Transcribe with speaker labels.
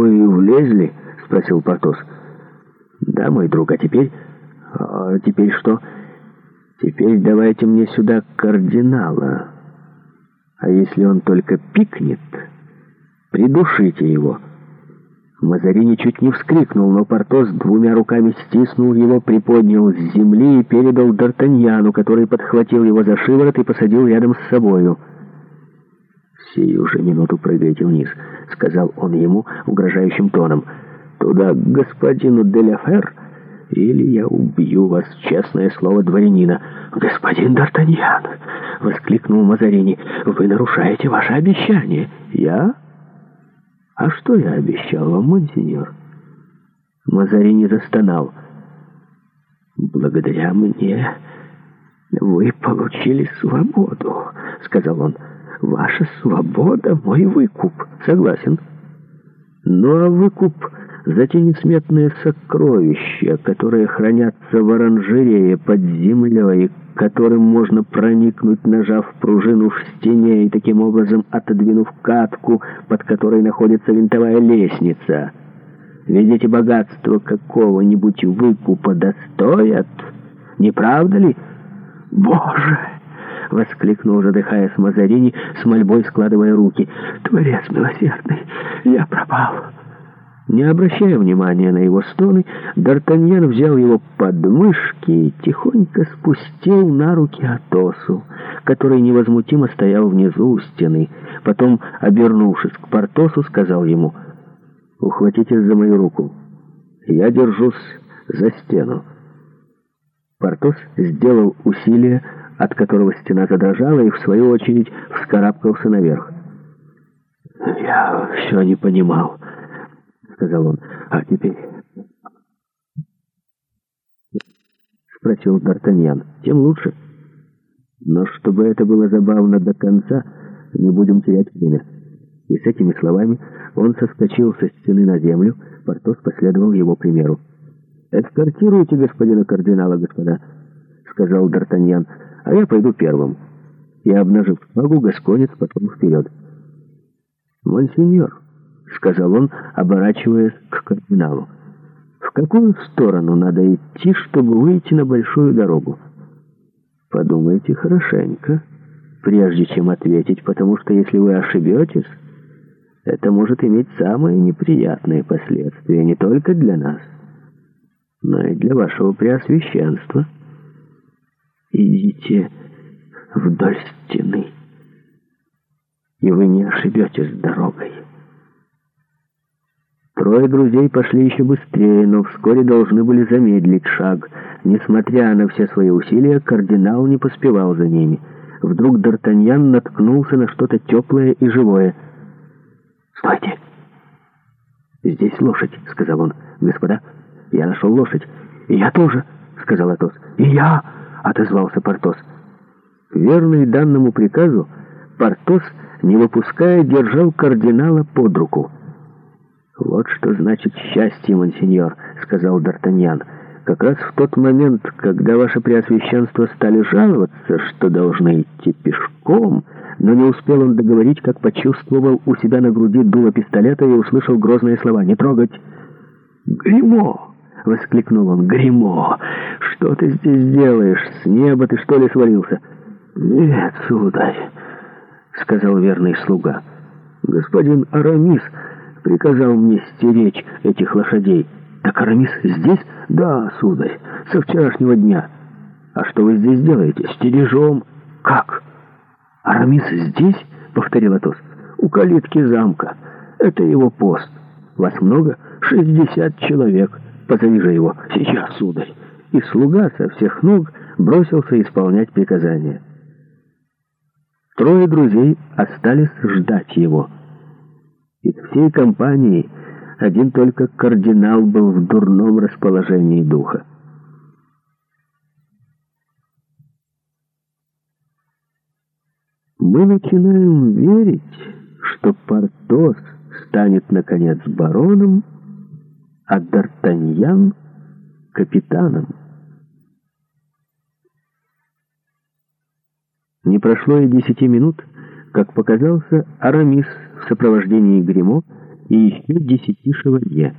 Speaker 1: Вы влезли?» — спросил Портос. «Да, мой друг, а теперь...» «А теперь что?» «Теперь давайте мне сюда кардинала. А если он только пикнет, придушите его». Мазарини чуть не вскрикнул, но Портос двумя руками стиснул его, приподнял с земли и передал Д'Артаньяну, который подхватил его за шиворот и посадил рядом с собою. «Сию же минуту прыгайте вниз» сказал он ему угрожающим тоном. «Туда господину Деляфер, или я убью вас, честное слово дворянина». «Господин Д'Артаньян!» — воскликнул Мазарини. «Вы нарушаете ваше обещание». «Я? А что я обещал вам, монсеньор?» Мазарини застонал. «Благодаря мне вы получили свободу», — сказал он. Ваша свобода — мой выкуп. Согласен. Ну а выкуп за те несметные сокровища, которые хранятся в оранжерее под землей, которым можно проникнуть, нажав пружину в стене и таким образом отодвинув катку, под которой находится винтовая лестница. Ведь эти богатства какого-нибудь выкупа достоят, не правда ли? Боже! — воскликнул, задыхаясь Мазарини, с мольбой складывая руки. «Творец милосердный, я пропал!» Не обращая внимания на его стоны, Д'Артаньян взял его под мышки и тихонько спустил на руки Атосу, который невозмутимо стоял внизу у стены. Потом, обернувшись к Портосу, сказал ему «Ухватитесь за мою руку. Я держусь за стену». Портос сделал усилие, от которого стена задрожала и, в свою очередь, вскарабкался наверх. «Я все не понимал», — сказал он. «А теперь...» — спросил Д'Артаньян. «Тем лучше. Но чтобы это было забавно до конца, не будем терять время». И с этими словами он соскочил со стены на землю, Портос последовал его примеру. «Эскортируйте господина кардинала, господа», — сказал Д'Артаньян а я пойду первым. Я, обнажив ногу, Гасконец потом вперед. «Монсеньор», — сказал он, оборачиваясь к кардиналу, — «в какую сторону надо идти, чтобы выйти на большую дорогу?» «Подумайте хорошенько, прежде чем ответить, потому что если вы ошибетесь, это может иметь самые неприятные последствия не только для нас, но и для вашего преосвященства» идите вдоль стены, и вы не ошибетесь дорогой. Трое друзей пошли еще быстрее, но вскоре должны были замедлить шаг. Несмотря на все свои усилия, кардинал не поспевал за ними. Вдруг Д'Артаньян наткнулся на что-то теплое и живое. «Стойте! Здесь лошадь!» — сказал он. «Господа, я нашел лошадь!» «И я тоже!» — сказал Атос. «И я!» — отозвался Портос. Верный данному приказу, Портос, не выпуская, держал кардинала под руку. «Вот что значит счастье, монсеньор», — сказал Д'Артаньян. «Как раз в тот момент, когда ваше преосвященство стали жаловаться, что должны идти пешком...» Но не успел он договорить, как почувствовал у себя на груди дуло пистолета и услышал грозные слова «Не трогать!» «Гримо!» — воскликнул он. «Гримо! Что ты здесь делаешь? С неба ты что ли свалился? Нет, сударь, сказал верный слуга. Господин Арамис приказал мне стеречь этих лошадей. Так Арамис здесь? Да, сударь, со вчерашнего дня. А что вы здесь делаете? Стережем. Как? Арамис здесь? Повторил Атос. У калитки замка. Это его пост. Вас много? Шестьдесят человек. Позови же его. Сейчас, сударь и слуга со всех ног бросился исполнять приказания. Трое друзей остались ждать его. Из всей компании один только кардинал был в дурном расположении духа. Мы начинаем верить, что Портос станет, наконец, бароном, а Д'Артаньян — капитаном. Не прошло и десяти минут, как показался Арамис в сопровождении Гремо и еще десяти шевалье.